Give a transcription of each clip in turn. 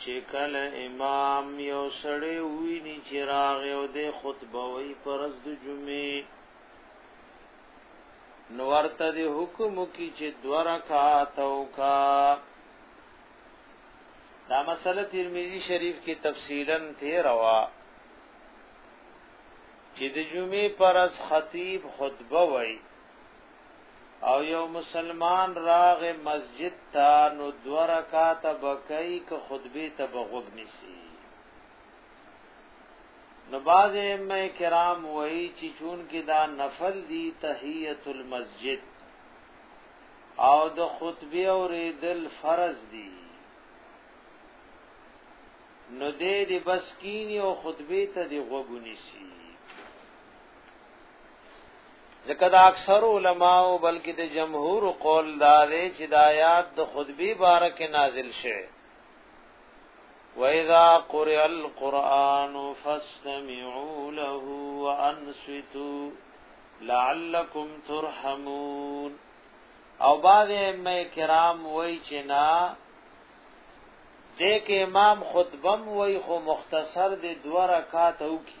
چې کله امام یو سړی ویني چې راغی او د خطبه وی پرز د جمعې نو ورته د حکم کی چې دو رکعات او کا دا مسله ترمذی شریف کې تفصیلا ته روا چې د جمعې پرز خطیب خطبه وی او یو مسلمان راغ مسجد تا نو دو رکعات بکای ک خطبه ته بغوب نسی نو باز ائمه کرام وای چې چون کې دا نفل دی تحیت المسجد او د خطبه او ریدل فرض دی نو دې دې بس کینی او خطبه ته دی غوګونی شي ځکه دا اکثر علما او بلکې د جمهور قول دا دی چې د آیات د خطبه بارک نازل شوه وَإِذَا قُرِئَ الْقُرْآنُ فَاسْتَمِعُوا لَهُ وَأَنصِتُوا لَعَلَّكُمْ تُرْحَمُونَ او بعض ائمه کرام وای چې نا دې کې امام خطبم وای خو مختصر دې دوه رکعات او کی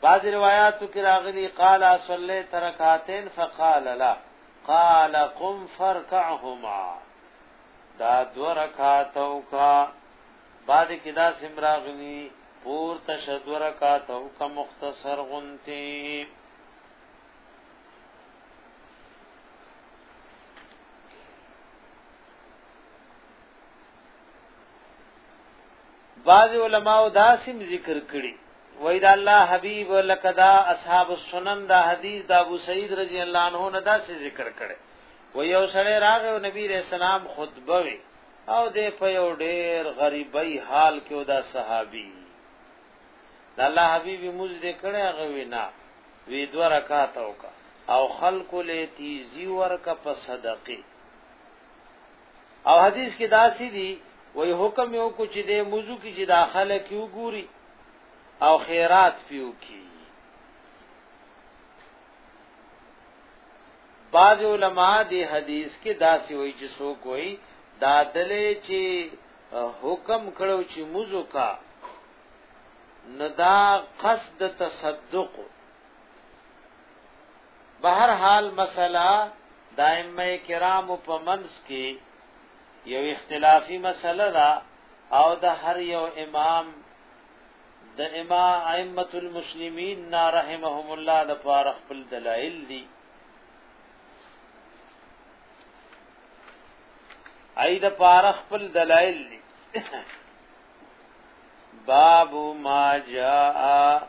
بعض روایاتو کې راغلي قال صليت رکعتين فقال لا قال قم فركعهما دا دو رکعاتو کا بعد کې دا سم راغلي پور تشد رکعاتو کا مختصر غنتی بعض علماء دا سم ذکر کړي وای دا الله حبیب لکه دا اصحاب السنن دا حدیث دا ابو سعید رضی الله عنه نه دا څه ذکر کړي و یو سره راغ او نبی رسول الله خطبه وی او دې په یو ډیر غریبی حال کې دا صحابي دا الله حبیب موږ دې کړه هغه وینا وی دو رکعات او خلق له تیزی ورکه په صدقه او حدیث کې داسې دي وای حکم یو کو چې د موضوع کې چې داخله کیو ګوري او خیرات پیو کی بعض علما د حدیث کې داسې وای چې سو کوئی دا دلې چې حکم کړو چې موضوع کا ندا قصد تصدق بهر حال مسله دائمه کرام په منس کې یو اختلافي مسله ده او د هر یو امام د امام ائمه المسلمین نا رحمهم الله د پار خپل دلایل دي ای د پار خپل دلایل دي باب ما جاء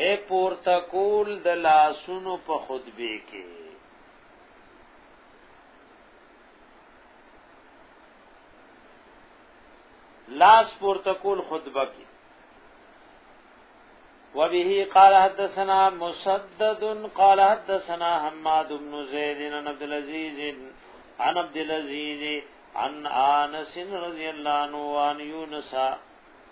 اے پورته کول د لاسونو په خطبه کې لاس پورته کول خطبه کې وبه قال حدثنا مسدد قال حدثنا حماد بن زيد عن عبد العزيز عن عبد العزيز عن انس رضي الله عنه وعن يونس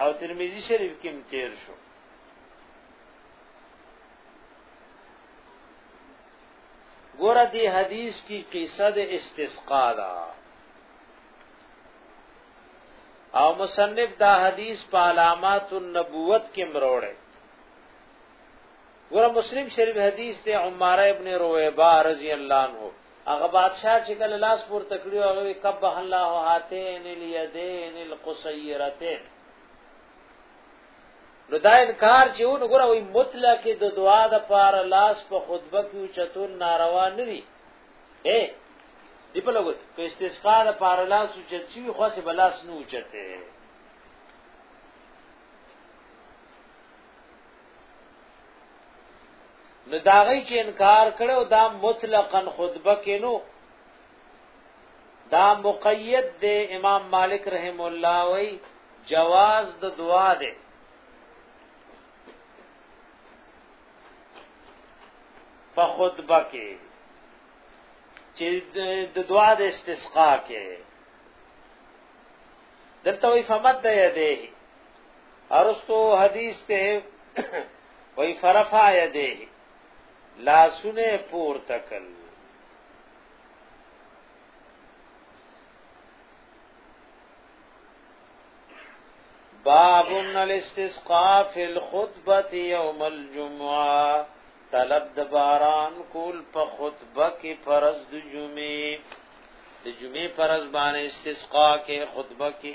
او ترمذی شریف کې تیر شو ګوره دی حدیث کی قصه د استسقا ده او مصنف دا حدیث په علامات النبوت کې مروړي ګور مسلم شریف حدیث ته عماره ابن رویبه رضی الله عنه هغه بادشاہ چې کله لاس پور تکړیو هغه کبه الله هاتین الیدین القصیرتین نو دا انکار چې ونه ګوره وي مطلق د دعا د پار لاس په خطبه کې چتون ناروا نه دي اے دی په لګو په استسقا د پار لاس او چت شي خو سه بلاس نه اوچته نو دا غي چې انکار کړو دا مطلقاً خطبه کې نو دا مقید دی امام مالک رحم الله وی جواز د دعا دی په خطبه کې چې د دعا د استسقا کې دلته وی فمد یده ارستو حدیث ته وای فرفع یده لا سونه پور تکل باب الاستسقاء في الخطبه يوم الجمعه طلب د باران کول په خطبه کې فرض د جمعې د جمعې فرض باندې استسقا کې خطبه کې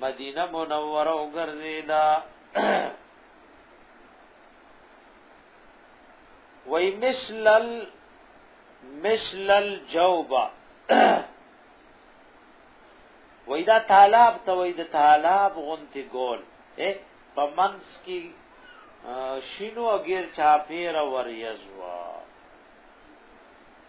مدینه منوره وګرځیدا وای مثل مثل الجوبه وای دا طالب ته وای د طالب غونتی ګول په منس کې شینو اگیر چاپیر وریزوا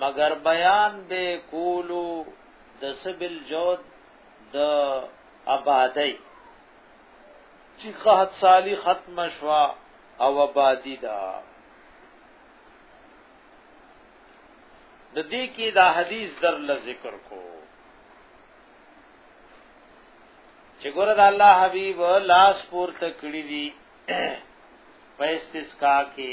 مگر بیان به کولو د سبل جود د آبادی چې قحط سالی ختم شوا او آبادی دا د دې کې دا حدیث در ل ذکر کو چې ګوره د الله حبیب لاس پورته کړی دی په استسقا کې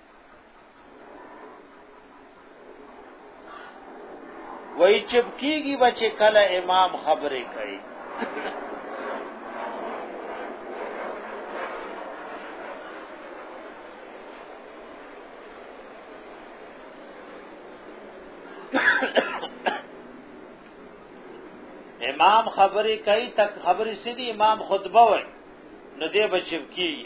وای چپ کیږي بچې کله امام خبرې کوي امام خبرې کوي تک خبرې سړي امام خطبه وای نو دې بچب کیږي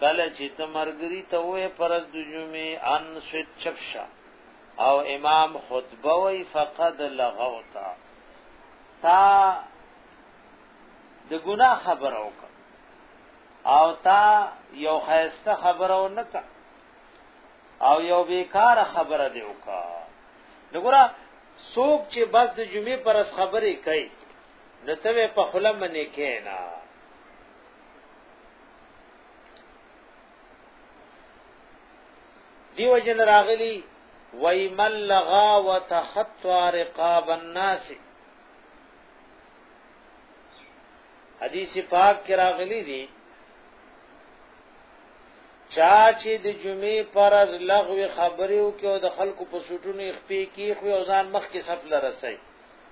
کله چې ته مرګري ته وې پرز د جمعې ان سوت چپشا او امام خطبه وی فقد لغوتا تا د ګنا خبر او او تا یو خیسته خبر او نکا او یو بیکار خبر دی وکا نګورا سوک چې بس د جمعې پرز خبرې کوي نو ته په خله منې کینا دیو جن راغلی وای من لغا وتخطى رقاب الناس حدیث پاک کې راغلی دی چا چې د جمعې پرز لغوي خبرې او کې او د خلکو په سټونو خپې کې خو ځان مخ کې سفل رسي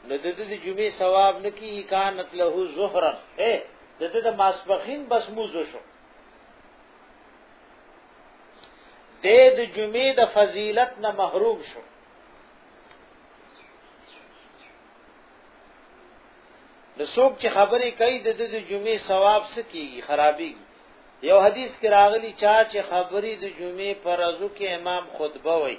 نو د دې جمعې ثواب نکی کانت له ظهرا اے د دې د ماسپخین بس موزو شو د د جمعې د فضیلت نه محروم شو د څوک چې خبرې کوي د د جمعې ثواب سکیږي خرابي یو حدیث کې راغلی چا چې خبرې د جمعې پر ازو کې امام خطبه وایي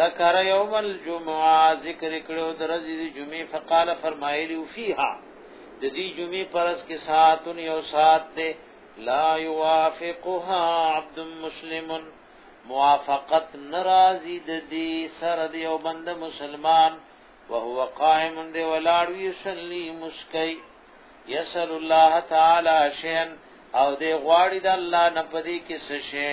ذکر یوم الجمعه ذکر کړو درځ دی جمعه فقال فرمایلی فیها د دې جمعه پرس کې ساعت یو ساعت ده لا یوافقها عبد مسلم موافقت ناراضی د دې سره دی او بند مسلمان وهو قائم دی ولاړ وی صلی مسکی یسل الله تعالی شین او دی غواړي د الله نه پدې کې څه شي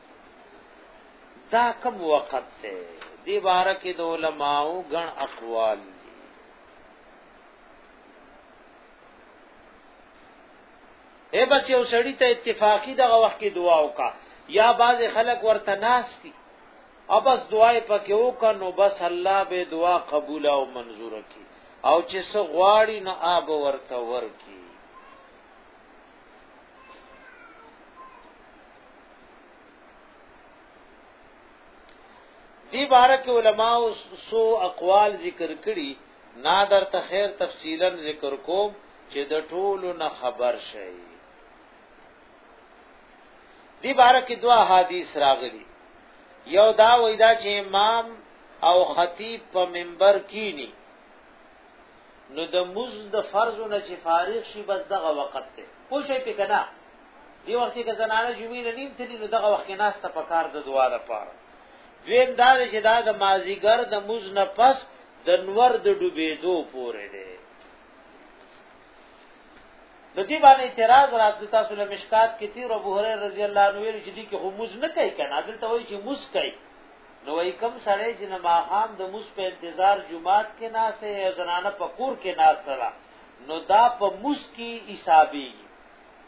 دا کم وخت ته دی باره کې د علماو غن اقوال اے بس یو سړی ته اتفاقی دغه وخت کې دعا وکا یا باز خلک ورته ناس کی او بس دعای پکې وکا نو بس الله به دعا قبول او منظور کی او چې څو غواړي نو آب ورته ورکی دی بارک علماء سو اقوال ذکر کړي نادر ته خیر تفصیلا ذکر کوم چې د ټولو نه خبر شي دی بارک دوا حدیث راغلي یو دا وېدا چې امام او خطیب په منبر کینی نو د مز د فرض نه چې فارغ شي بس دغه وخت ته پوه شئ په کنه دی وخت کې زنانه جمعې نه نیم تللی نو دغه وخت کې ناس ته پکار د دعا لپاره دویم دا چې دا د مازیګر د مز نه پس د نور د ډوبېدو پورې دی د دې باندې اعتراض راځي تاسو له مشکات کې تیر ابو هريره رضی الله عنه ویل چې دي کې خموز نه کوي کنه دلته وایي چې موز کوي نو وای کم سړی چې نه ماقام د موس په انتظار جمعات کې ناشته یا زنانه په کور کې ناشته ده نو دا په موس کې حسابي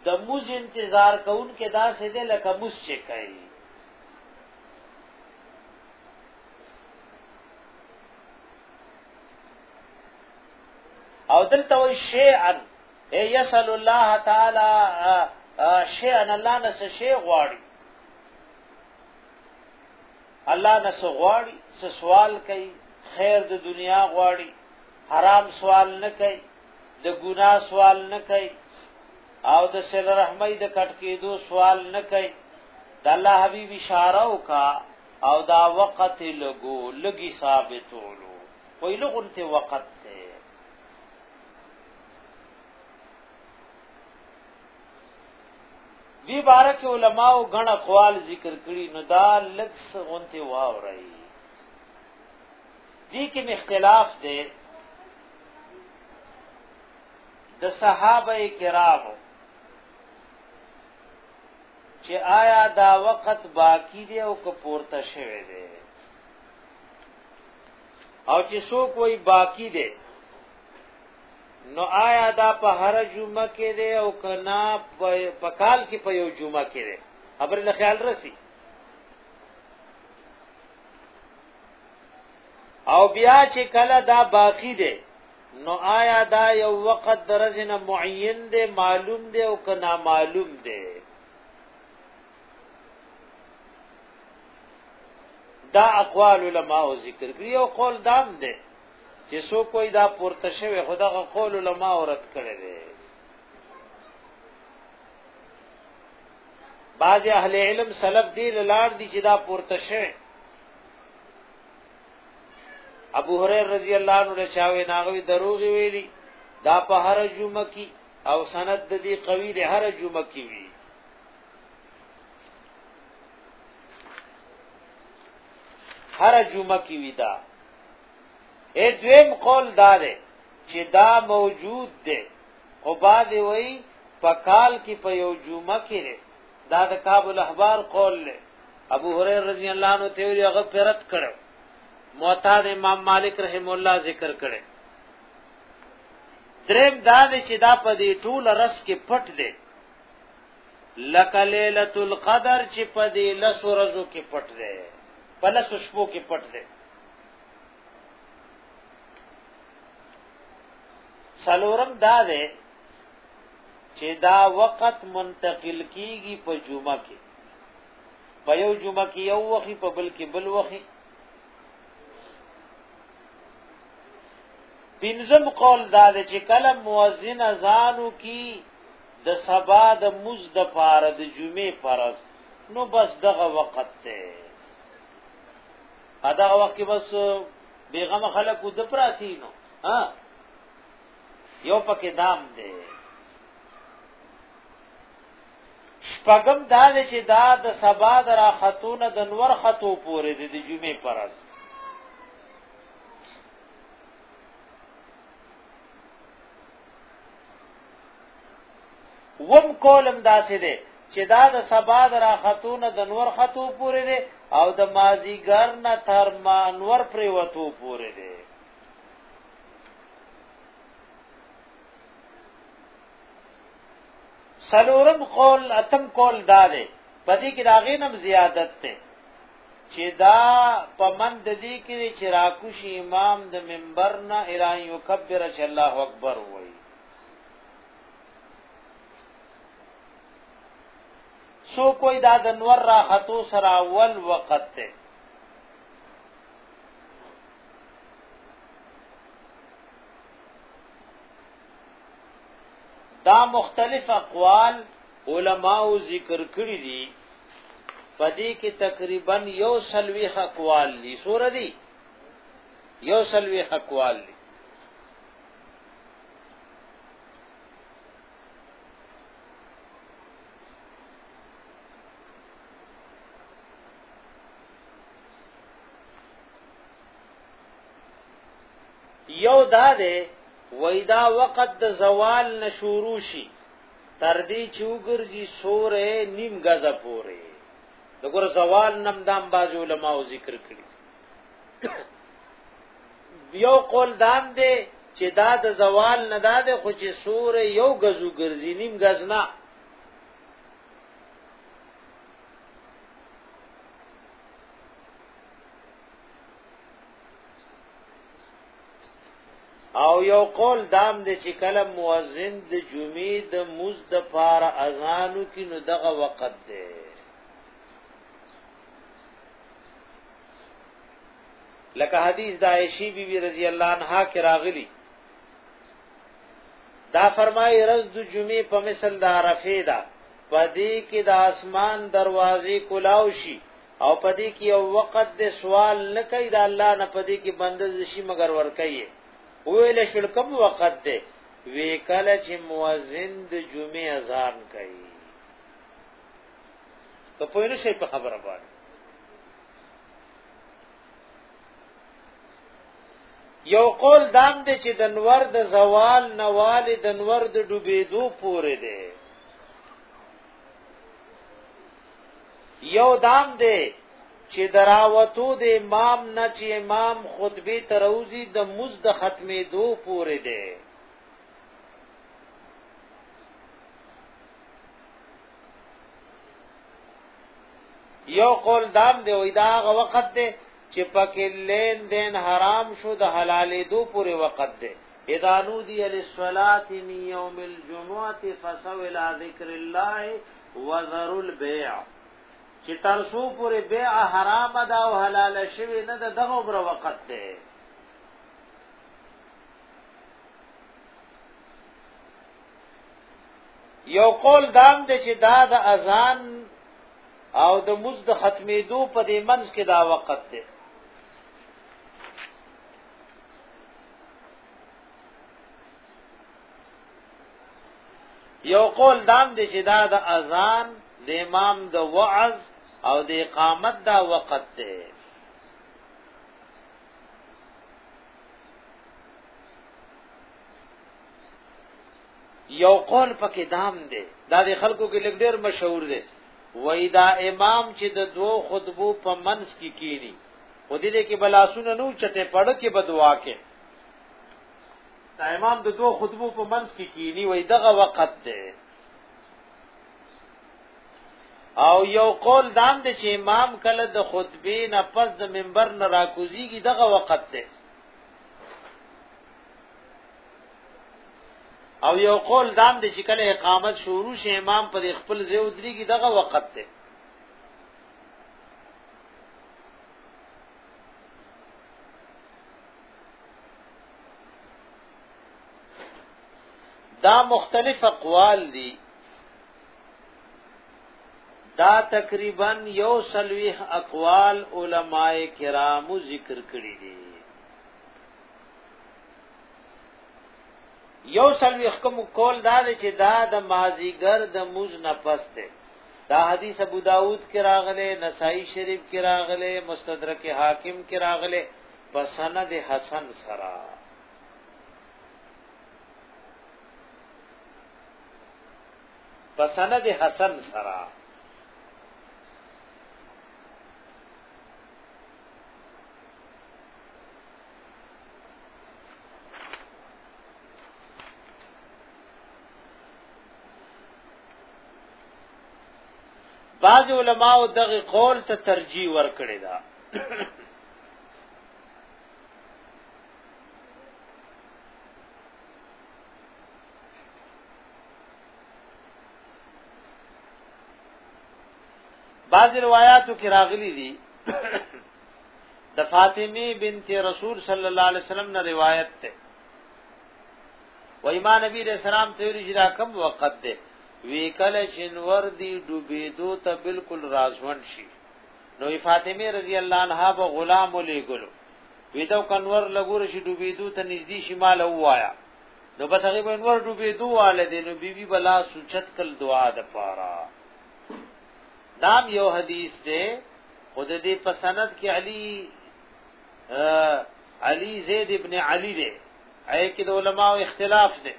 د موز انتظار کون کې دا سه ده لکه موس چې کوي او دلته وای شیئا یسل الله تعالی شیئا الله نس شی غواړي الله نه سغواړي څه سوال کوي خیر د دنیا غواړي حرام سوال نه کوي د ګنا سوال نه کوي او د سل رحمای د کټ کېدو سوال نه کوي د الله حبیب اشاره وکا او دا وقت لګو لګي ثابتولو وی لغون ته وقت ته دی باره کې علما او غن اقوال ذکر کړي نو دا لکس غونته واوري دی کې مختلاف دی د صحابه کرامو چې آیا دا وخت باقی دی او که پورته شوی دی او چې څوک وای باقی دی نو آیا دا په هر جمعه کې دی او کنا په کال کې په یو جمعه کې دی خبر له خیال رسی او بیا چې کله دا باقی دی نو آیا دا یو وخت درجه نه معین دی معلوم دی او کنا معلوم دی دا اقوال علماء ذکر کړی او قول دام دی چې سو کوئی دا پورته شوی خدغه قول علما اورت کړي دي بعض اهل علم سلف دی لار دي چې دا پورته شوی ابو هريره رضی الله عنه له چاوي ناغوي دروغ ویلي دا په هر جمعه کې او سند د دې قوی د هر جمعه کې وی هر جمعه کې وی دا اې دویم قول دا دی چې دا موجود دی خو بعد وی په کال کې په یو جمعه کې دی دا د کعب الاحبار قول دی ابو هريره رضی الله عنه ته ویل هغه پرت کړو معتاد امام مالک رحم الله ذکر کړي دریم دا چې دا په دې ټول رس کې پټ دی لکه ليله القدر چې په دې لس ورځو کې پټ دی په لس شپو کې پټ دی سلورم دا دی چې دا وخت منتقل کیږي په جمعه کې په یو جمعه کې یو وخت په بل کې بل وخت پنځم قول دا دی چې کله مؤذن اذانو کی د سبا د مز د پاره د جمعې فرض نو بس دغه وخت ته ادا وخت کې بس بیغمه خلک د پراتی نو ها یو پکې دام دی شپغم دا چې دا د سبا د راختون د نور خطو پورې د جمعې پرس وم کولم داسې دی چې دا د سبا د راختونه د نور خطو پورې دی او د مازیګر نه تر ما نور پرې وتو پورې دی سلورم قول اتم قول دا دی پدې کې دا غینم زیادت ته چې دا په من د دې کې چې راکوش امام د منبر نه الای یکبر چې الله اکبر وایي سو کوئی دا د نور را خطو سره اول وخت ته دا مختلف اقوال علماو ذکر کړی دي پدې کې تقریبا یو سلوي اقوال دي سور دي یو سلوي اقوال دي یو دا ده وای دا وخت د زوال نشورو شي تر دې چې وګرځي سورې نیم غزا پورې دغه زوال نم دام باز علماء ذکر کړی یو قول دام دی چې دا د زوال نه دا د خو چې سورې یو غزو ګرځي نیم غزنا او یو قول دام د چې کله مؤذن د جمعې د موز د پار اذانو کې نو دغه وخت دی لکه حدیث د عائشې بی بی رضی الله عنها کې راغلی دا فرمای رز د جمعې په مثل د عرفه دا پدې کې د اسمان دروازې کلاو شي او پدې کې یو وخت د سوال نه کوي د الله نه پدې کې بنده شي مگر ور کوي ویل شل کوم وخت دی وی کله چې مؤذن د جمعې اذان کوي ته په نو شي په خبره باندې یو قول دام دی چې د نور د زوال نوال د نور د ډوبېدو پورې دی یو دام دی چې دراوتو د امام نه چې امام خطبه تروزی د مز د ختمې دو پورې دی یو قول دام دی وې دا غ وخت دی چې پکې لین دین حرام شو د حلالې دو پورې وخت دی اذا نودي للصلاه من يوم الجمعه فسوا الى ذكر الله وذروا البيع چې تر څو پورې بيع حرام ده او حلال شوی نه ده دغه بر وخت ده یو قول دام دی چې دا د اذان او د مز د ختمېدو په دې منځ کې دا وخت دی یو قول دام دی چې دا د اذان د امام د وعظ او د اقامت دا وخت دی یو قول پکې دام دی دا د خلکو کې لګ ډیر مشهور دی وای دا امام چې د دوو خطبو په منځ کې کینی او دې کې بلاسونه نو چته پړ کې بدوا کې دا امام د دوه خطبو په منځ کې کینی وای دغه وخت دی او یو قول دام دی چې امام کله د خطبه نه پس د منبر نه راکوزیږي دغه وخت دی او یو قول دام دی چې کله اقامت شروع شي امام پر خپل ځای ودرېږي دغه وخت دی دا مختلف اقوال دي دا تقریبا یو سلویح اقوال علماء کرامو ذکر کړی دي یو سلویح کوم کول دا چې دا د مازیګر د موز نه پس ده دا حدیث ابو داود کې راغله نسائی شریف کې راغله مستدرک حاکم کې راغله په سند حسن سرا په سند حسن سرا بعض علماء دغه قول ته ترجیح ورکړی دا بعض روایاتو کې راغلي دي د فاطمه بنت رسول صلی الله علیه وسلم نه روایت ده و ایمان نبی علیہ السلام ته ویل چې دا کم وخت ده وی کله شنور دی ډوبېدو ته بالکل رازون شي نو فاطمه رضی الله عنها به غلام ولېګلو ویدو کنور لګور شي ډوبېدو ته نږدې شمال وایا نو بس هغه به انور ډوبېدو والے دې نو بیبي بلا سوچت کل دعا د پاره دام یو حدیث دې خود دې پسند کې علی علی زید ابن علی دې اې کې د علماو اختلاف دې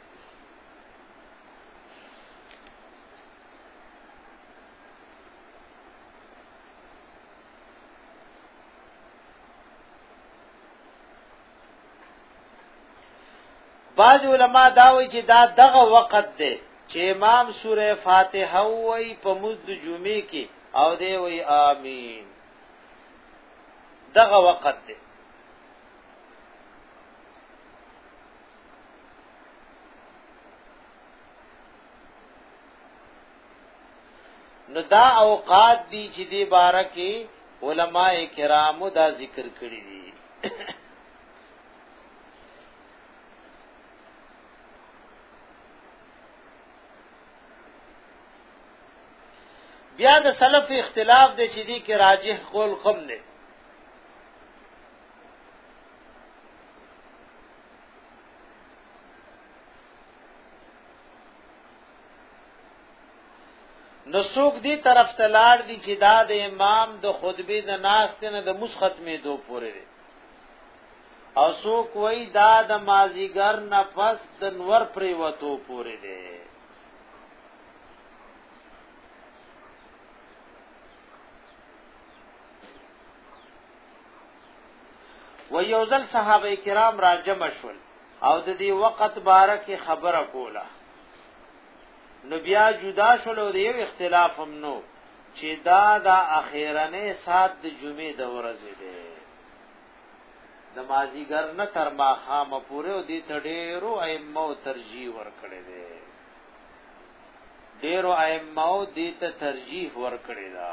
بعض علما دا وایي چې دا دغه وخت دی چې امام سوره فاتحه وایي په مزد جمعې کې او دی وایي امين دغه وخت دی نو دا اوقات دي چې دی بارکه علما کرامو دا ذکر کړی دي بیا د سلف اختلاف دی چې دی کې راجح قول قم نه نو څوک دی طرف ته لاړ دي چې دا د امام د خطبه د ناس نه د مس ختمې دو پورې دی او څوک وای دا د مازیګر نه پس د نور پرې وته پورې دی و یوزل صحابه کرام را جمع شول او د دې وخت باره کې خبره کوله نو بیا جدا شول او یو اختلاف هم نو چې دا د اخیرنې سات د جمعې د ورځې ده د مازیګر نه تر ماخام پورې او دې تډېرو ائمه ترجیح ورکړي ده ډېرو ائمه دې ته ترجیح ورکړي ده